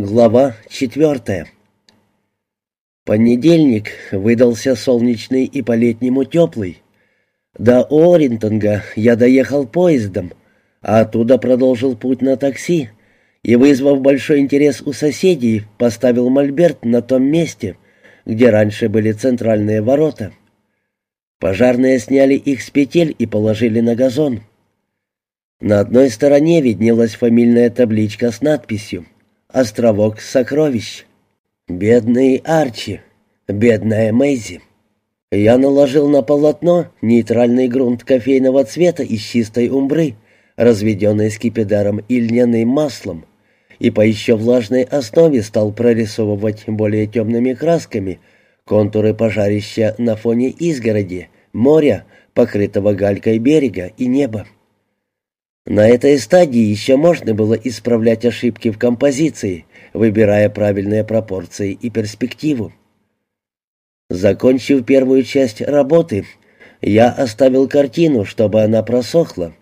Глава четвертая. Понедельник выдался солнечный и по-летнему теплый. До Оринтонга я доехал поездом, а оттуда продолжил путь на такси и, вызвав большой интерес у соседей, поставил мольберт на том месте, где раньше были центральные ворота. Пожарные сняли их с петель и положили на газон. На одной стороне виднелась фамильная табличка с надписью островок сокровищ. Бедный Арчи, бедная Мэйзи. Я наложил на полотно нейтральный грунт кофейного цвета из чистой умбры, разведенный скипидаром и льняным маслом, и по еще влажной основе стал прорисовывать более темными красками контуры пожарища на фоне изгороди, моря, покрытого галькой берега и неба. На этой стадии еще можно было исправлять ошибки в композиции, выбирая правильные пропорции и перспективу. Закончив первую часть работы, я оставил картину, чтобы она просохла,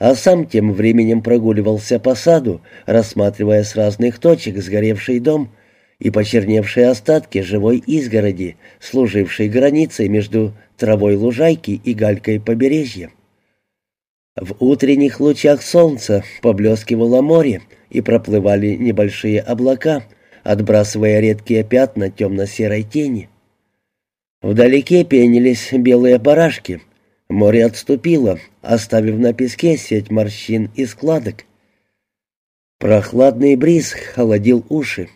а сам тем временем прогуливался по саду, рассматривая с разных точек сгоревший дом и почерневшие остатки живой изгороди, служившей границей между травой лужайки и галькой побережья. В утренних лучах солнца поблескивало море, и проплывали небольшие облака, отбрасывая редкие пятна темно-серой тени. Вдалеке пенились белые барашки. Море отступило, оставив на песке сеть морщин и складок. Прохладный бриз холодил уши.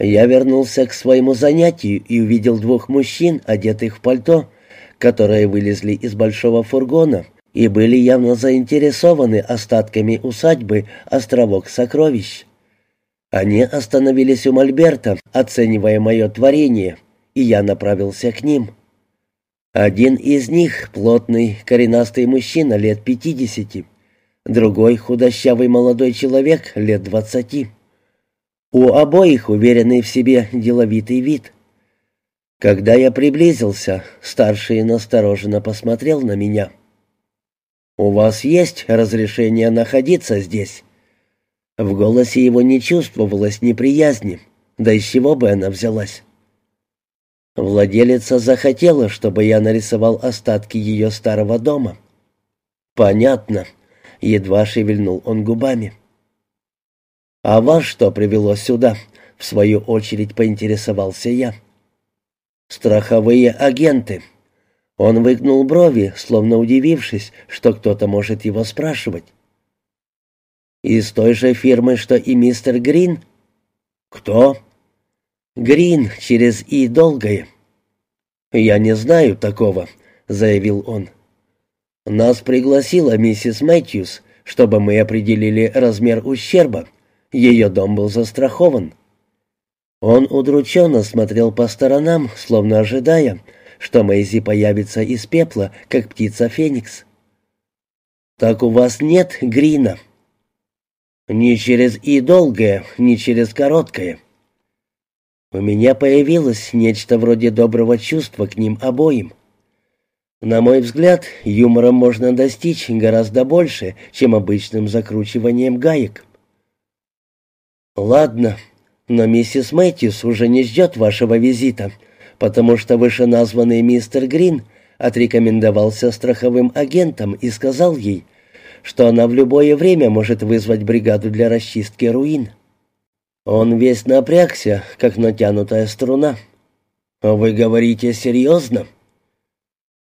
Я вернулся к своему занятию и увидел двух мужчин, одетых в пальто, которые вылезли из большого фургона и были явно заинтересованы остатками усадьбы «Островок сокровищ». Они остановились у Мольберта, оценивая мое творение, и я направился к ним. Один из них — плотный, коренастый мужчина лет пятидесяти, другой — худощавый молодой человек лет двадцати. У обоих уверенный в себе деловитый вид. Когда я приблизился, старший настороженно посмотрел на меня — «У вас есть разрешение находиться здесь?» В голосе его не чувствовалось неприязни, да из чего бы она взялась. Владелица захотела, чтобы я нарисовал остатки ее старого дома. «Понятно», — едва шевельнул он губами. «А вас что привело сюда?» — в свою очередь поинтересовался я. «Страховые агенты», он выгнул брови, словно удивившись, что кто-то может его спрашивать. «Из той же фирмы, что и мистер Грин?» «Кто?» «Грин через «и» долгое». «Я не знаю такого», — заявил он. «Нас пригласила миссис Мэтьюс, чтобы мы определили размер ущерба. Ее дом был застрахован». Он удрученно смотрел по сторонам, словно ожидая, что Мэйзи появится из пепла, как птица Феникс. «Так у вас нет Грина?» «Ни через и долгое, ни через короткое». У меня появилось нечто вроде доброго чувства к ним обоим. На мой взгляд, юмором можно достичь гораздо больше, чем обычным закручиванием гаек. «Ладно, но миссис Мэтьюс уже не ждет вашего визита», потому что вышеназванный мистер Грин отрекомендовался страховым агентом и сказал ей, что она в любое время может вызвать бригаду для расчистки руин. Он весь напрягся, как натянутая струна. «Вы говорите серьезно?»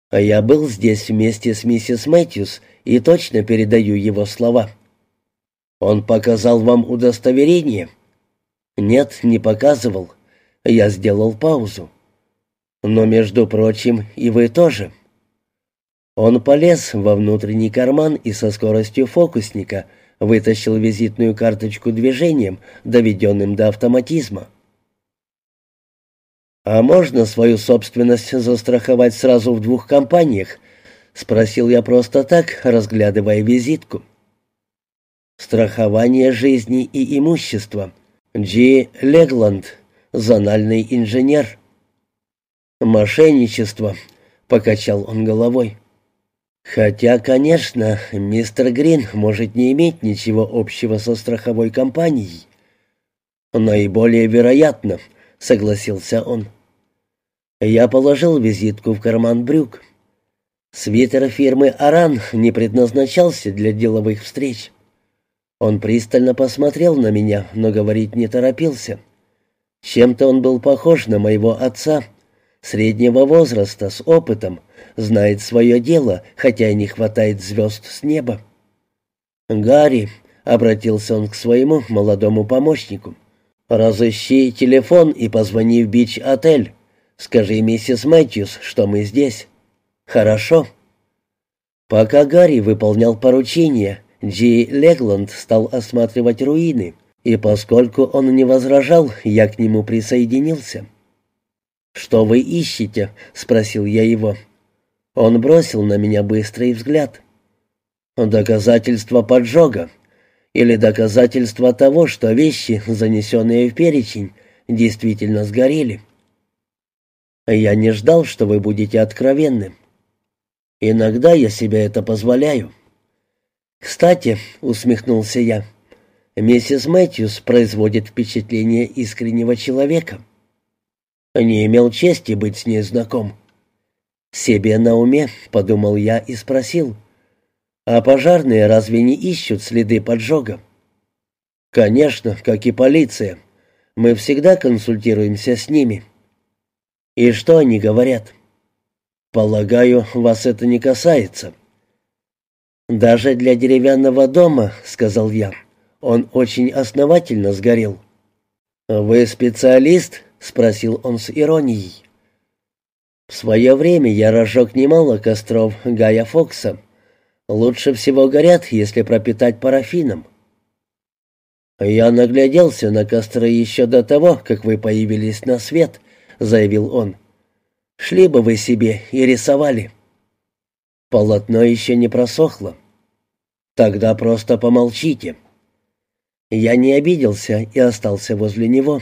«А я был здесь вместе с миссис Мэтьюс и точно передаю его слова». «Он показал вам удостоверение?» «Нет, не показывал. Я сделал паузу. Но, между прочим, и вы тоже. Он полез во внутренний карман и со скоростью фокусника вытащил визитную карточку движением, доведенным до автоматизма. «А можно свою собственность застраховать сразу в двух компаниях?» — спросил я просто так, разглядывая визитку. «Страхование жизни и имущества. Джи Легланд, зональный инженер». «Мошенничество», — покачал он головой. «Хотя, конечно, мистер Грин может не иметь ничего общего со страховой компанией. «Наиболее вероятно», — согласился он. Я положил визитку в карман брюк. Свитер фирмы «Аран» не предназначался для деловых встреч. Он пристально посмотрел на меня, но говорить не торопился. Чем-то он был похож на моего отца, среднего возраста, с опытом, знает свое дело, хотя и не хватает звезд с неба. «Гарри», — обратился он к своему молодому помощнику, — «разыщи телефон и позвони в Бич-отель. Скажи миссис Мэтьюс, что мы здесь». «Хорошо». Пока Гарри выполнял поручение, Джи Легланд стал осматривать руины, и поскольку он не возражал, я к нему присоединился. «Что вы ищете?» — спросил я его. Он бросил на меня быстрый взгляд. «Доказательство поджога. Или доказательство того, что вещи, занесенные в перечень, действительно сгорели». «Я не ждал, что вы будете откровенны. Иногда я себе это позволяю». «Кстати», — усмехнулся я, — «миссис Мэтьюс производит впечатление искреннего человека». «Не имел чести быть с ней знаком». «Себе на уме», — подумал я и спросил, «а пожарные разве не ищут следы поджога?» «Конечно, как и полиция. Мы всегда консультируемся с ними». «И что они говорят?» «Полагаю, вас это не касается». «Даже для деревянного дома, — сказал я, — он очень основательно сгорел». «Вы специалист?» — спросил он с иронией. «В свое время я разжег немало костров Гая Фокса. Лучше всего горят, если пропитать парафином». «Я нагляделся на костры еще до того, как вы появились на свет», — заявил он. «Шли бы вы себе и рисовали». Полотно еще не просохло. Тогда просто помолчите. Я не обиделся и остался возле него.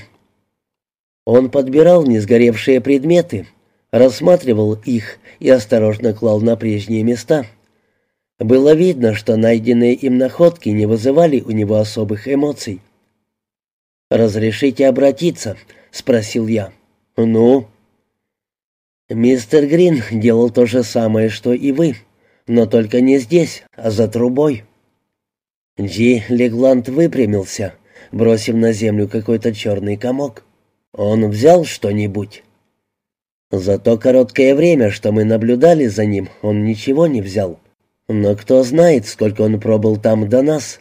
Он подбирал несгоревшие предметы, рассматривал их и осторожно клал на прежние места. Было видно, что найденные им находки не вызывали у него особых эмоций. «Разрешите обратиться?» — спросил я. «Ну?» Мистер Грин делал то же самое, что и вы, но только не здесь, а за трубой. Джи Легланд выпрямился, бросив на землю какой-то черный комок. Он взял что-нибудь. За то короткое время, что мы наблюдали за ним, он ничего не взял. Но кто знает, сколько он пробыл там до нас.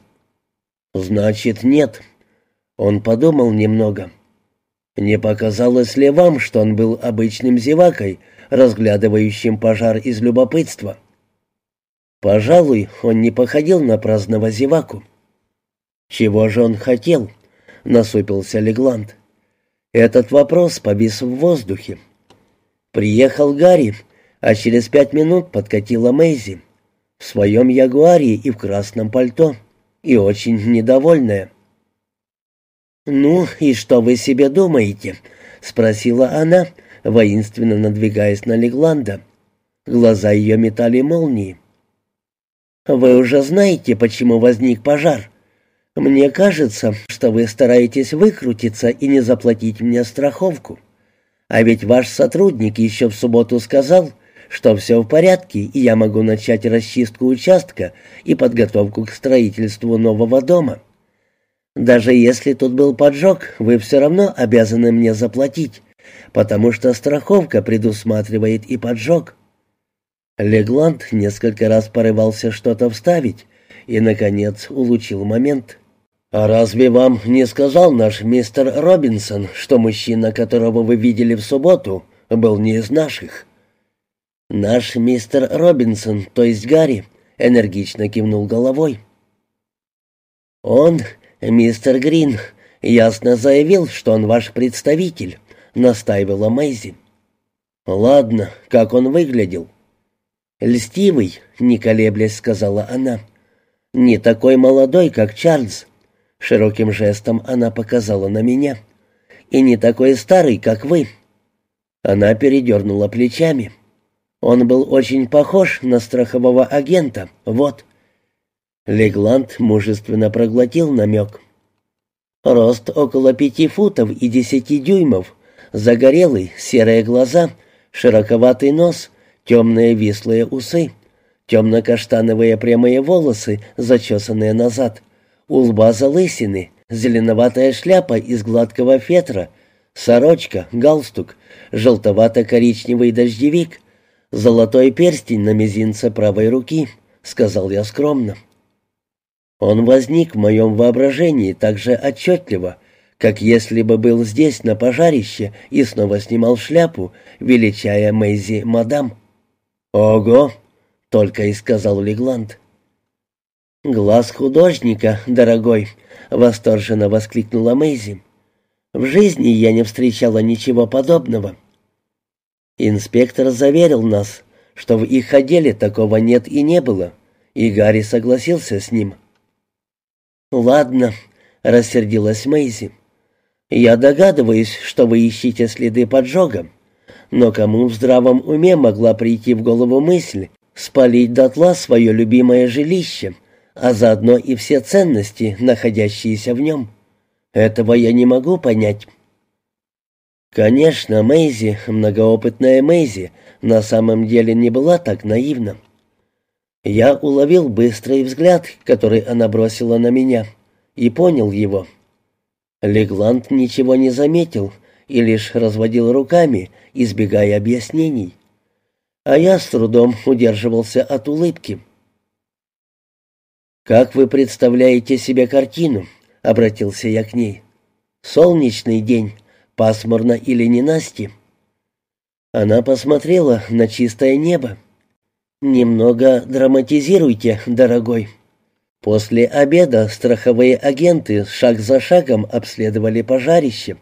Значит, нет. Он подумал немного. Не показалось ли вам, что он был обычным зевакой, разглядывающим пожар из любопытства? Пожалуй, он не походил на праздного зеваку. Чего же он хотел? насупился Легланд. Этот вопрос повис в воздухе. Приехал Гарри, а через пять минут подкатила Мэйзи в своем ягуаре и в красном пальто, и очень недовольная. «Ну, и что вы себе думаете?» — спросила она, воинственно надвигаясь на Легланда. Глаза ее метали молнии. «Вы уже знаете, почему возник пожар. Мне кажется, что вы стараетесь выкрутиться и не заплатить мне страховку. А ведь ваш сотрудник еще в субботу сказал, что все в порядке, и я могу начать расчистку участка и подготовку к строительству нового дома». Даже если тут был поджог, вы все равно обязаны мне заплатить, потому что страховка предусматривает и поджог». Легланд несколько раз порывался что-то вставить и, наконец, улучил момент. «А разве вам не сказал наш мистер Робинсон, что мужчина, которого вы видели в субботу, был не из наших?» «Наш мистер Робинсон, то есть Гарри», — энергично кивнул головой. «Он «Мистер Грин ясно заявил, что он ваш представитель», — настаивала Мэйзи. «Ладно, как он выглядел?» «Льстивый», — не колеблясь сказала она. «Не такой молодой, как Чарльз». Широким жестом она показала на меня. «И не такой старый, как вы». Она передернула плечами. Он был очень похож на страхового агента, вот. Легланд мужественно проглотил намек. Рост около пяти футов и десяти дюймов, загорелый, серые глаза, широковатый нос, темные вислые усы, темно-каштановые прямые волосы, зачесанные назад, у лба залысины, зеленоватая шляпа из гладкого фетра, сорочка, галстук, желтовато-коричневый дождевик, золотой перстень на мизинце правой руки, сказал я скромно. Он возник в моем воображении так же отчетливо, как если бы был здесь на пожарище и снова снимал шляпу, величая Мэйзи мадам. «Ого!» — только и сказал Легланд. «Глаз художника, дорогой!» — восторженно воскликнула Мэйзи. «В жизни я не встречала ничего подобного». Инспектор заверил нас, что в их отделе такого нет и не было, и Гарри согласился с ним. «Ладно», — рассердилась Мэйзи. «Я догадываюсь, что вы ищете следы поджога, но кому в здравом уме могла прийти в голову мысль спалить дотла свое любимое жилище, а заодно и все ценности, находящиеся в нем? Этого я не могу понять». Конечно, Мэйзи, многоопытная Мэйзи, на самом деле не была так наивна. Я уловил быстрый взгляд, который она бросила на меня, и понял его. Легланд ничего не заметил и лишь разводил руками, избегая объяснений. А я с трудом удерживался от улыбки. «Как вы представляете себе картину?» — обратился я к ней. «Солнечный день, пасмурно или ненасти?» Она посмотрела на чистое небо. «Немного драматизируйте, дорогой». После обеда страховые агенты шаг за шагом обследовали пожарище,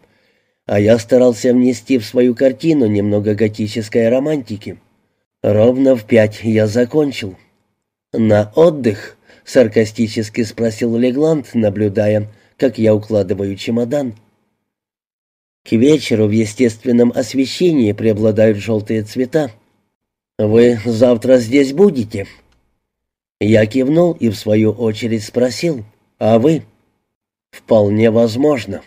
а я старался внести в свою картину немного готической романтики. Ровно в пять я закончил. «На отдых?» — саркастически спросил Легланд, наблюдая, как я укладываю чемодан. К вечеру в естественном освещении преобладают желтые цвета. «Вы завтра здесь будете?» Я кивнул и в свою очередь спросил, «А вы?» «Вполне возможно».